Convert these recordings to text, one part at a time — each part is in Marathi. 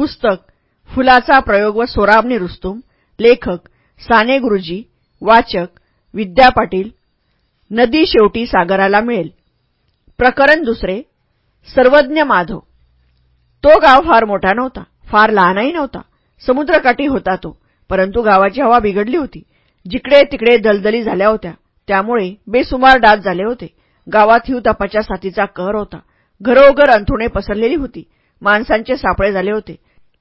पुस्तक फुलाचा प्रयोग व सोराबनी रुस्तुम लेखक साने गुरुजी वाचक विद्या पाटील नदी शेवटी सागराला मिळेल. प्रकरण दुसरे सर्वज्ञ माधव. तो गाव फार मोठा नव्हता फार लहानही नव्हता समुद्रकाठी होता तो परंतु गावाची हवा बिघडली होती. जिकडे तिकडे दलदली झाल्या होत्या त्यामुळे बेसुमार डास झाले होते. गावात हिवतापाच्या साथीचा कहर होता. घरोघर अंथरुणे पसरलेली होती. माणसांचे सापळे झाले होते.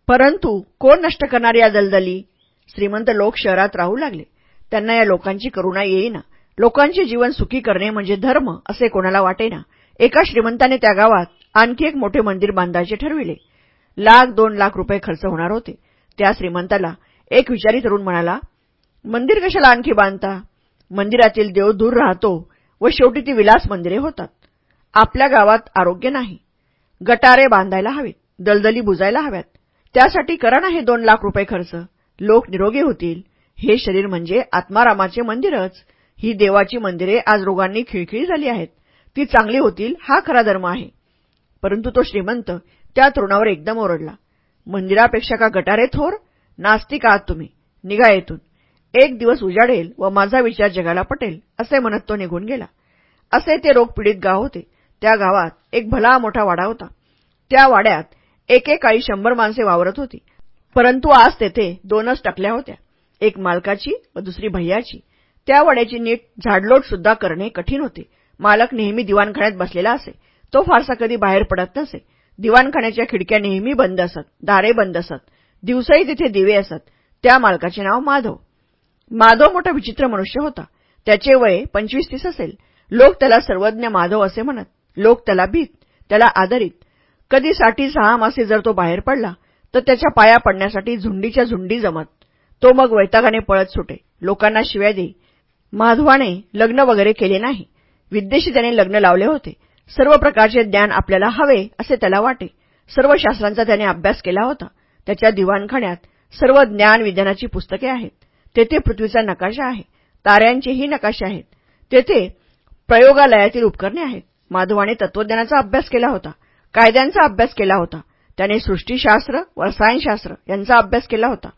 परंतु कोण नष्ट करणार या दलदली? श्रीमंत लोक शहरात राहू लागले. त्यांना या लोकांची करुणा येईना. लोकांचे जीवन सुखी करणे म्हणजे धर्म असे कोणाला वाटेना. एका श्रीमंताने त्या गावात आणखी एक मोठे मंदिर बांधायचे ठरविले. लाख दोन लाख रुपये खर्च होणार होते. त्या श्रीमंताला एक विचारी तरुण म्हणाला मंदिर कशाला आणखी बांधता? मंदिरातील देव दूर राहतो व शेवटी ती विलास मंदिरे होतात. आपल्या गावात आरोग्य नाही. गटारे बांधायला हवेत. दलदली बुजायला हव्यात. त्यासाठी करा ना हे दोन लाख रुपये खर्च. लोक निरोगी होतील. हे शरीर म्हणजे आत्मारामाचे मंदिरच. ही देवाची मंदिरे आज रोगांनी खिळखिळी झाली आहेत. ती चांगली होतील हा खरा धर्म आहे. परंतु तो श्रीमंत त्या तरुणावर एकदम ओरडला. मंदिरापेक्षा का गटारे थोर? नास्तिक आहात तुम्ही. निघा येथून. एक दिवस उजाडेल व माझा विचार जगाला पटेल असे म्हणत तो निघून गेला. असे ते रोगपीडित गाव होते. त्या गावात एक भला मोठा वाडा होता. त्या वाड्यात एकेकाळी शंभर माणसे वावरत होती. परंतु आज तेथे दोनच टकल्या होत्या. एक मालकाची व दुसरी भैयाची. त्या वड्याची नीट झाडलोट सुद्धा करणे कठीण होते. मालक नेहमी दिवाणखाण्यात बसलेला असे. तो फारसा कधी बाहेर पडत नसे. दिवाणखाण्याच्या खिडक्या नेहमी बंद असत दारे बंद असत. दिवसाही तिथे दिवे असत. त्या मालकाचे नाव माधव. माधव मोठा विचित्र मनुष्य होता. त्याचे वय पंचवीस तीस असेल. लोक त्याला सर्वज्ञ माधव असे म्हणत. लोक त्याला भीत त्याला आदरीत. कधी साठी सहा मासे जर तो बाहेर पडला तर त्याच्या पाया पडण्यासाठी झुंडीच्या झुंडी जमत. तो मग वैतागाने पळत सुटे. लोकांना शिव्या देई माधवाने लग्न वगैरे केले नाही. विद्येशी त्याने लग्न लावले होते. सर्व प्रकारचे ज्ञान आपल्याला हवे असे त्याला वाटे. सर्व शास्त्रांचा त्याने अभ्यास केला होता. त्याच्या दिवाणखाण्यात सर्व ज्ञान विज्ञानाची पुस्तके आहेत. तेथे पृथ्वीचा नकाशा आहे. ताऱ्यांचेही नकाशे आहेत. तेथे प्रयोगालयातील उपकरणे आहेत. माधवाने तत्वज्ञानाचा अभ्यास केला होता. कायद्यांचा अभ्यास केला होता. त्याने सृष्टीशास्त्र व रसायनशास्त्र यांचा अभ्यास केला होता.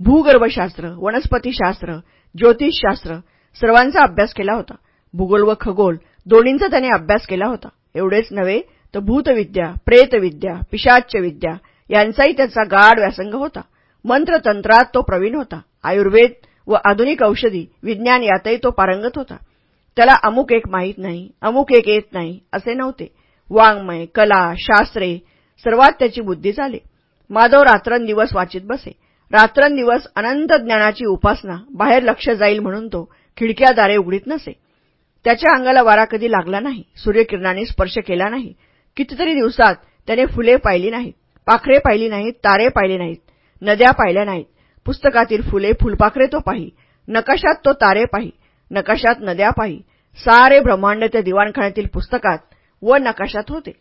भूगर्भशास्त्र वनस्पतीशास्त्र ज्योतिषशास्त्र सर्वांचा अभ्यास केला होता. भूगोल व खगोल दोन्हींचा त्याने अभ्यास केला होता. एवढेच नव्हे तर भूतविद्या प्रेतविद्या पिशाच्यविद्या यांचाही त्याचा गाढ व्यासंग होता. मंत्रतंत्रात तो प्रवीण होता. आयुर्वेद व आधुनिक औषधी विज्ञान यातही तो पारंगत होता. त्याला अमुक एक माहीत नाही अमुक एक येत नाही असे नव्हते. वाङ्मय कला शास्त्रे सर्वात त्याची बुद्धी चाले माधव रात्रंदिवस वाचित बसे. रात्रंदिवस अनंत ज्ञानाची उपासना बाहेर लक्ष जाईल म्हणून तो खिडक्यादारे उघडीत नसे. त्याच्या अंगाला वारा कधी लागला नाही सूर्यकिरणाने स्पर्श केला नाही. कितीतरी दिवसात त्याने फुले पाहिली नाहीत पाखरे पाहिली नाहीत तारे पाहिले नाहीत नद्या पाहिल्या नाहीत. पुस्तकातील फुले फुलपाखरे तो पाही नकाशात तो तारे पाही नकाशात नद्या पाही. सारे ब्रह्मांड त्या दिवाणखाण्यातील पुस्तकात व नकाशात होते.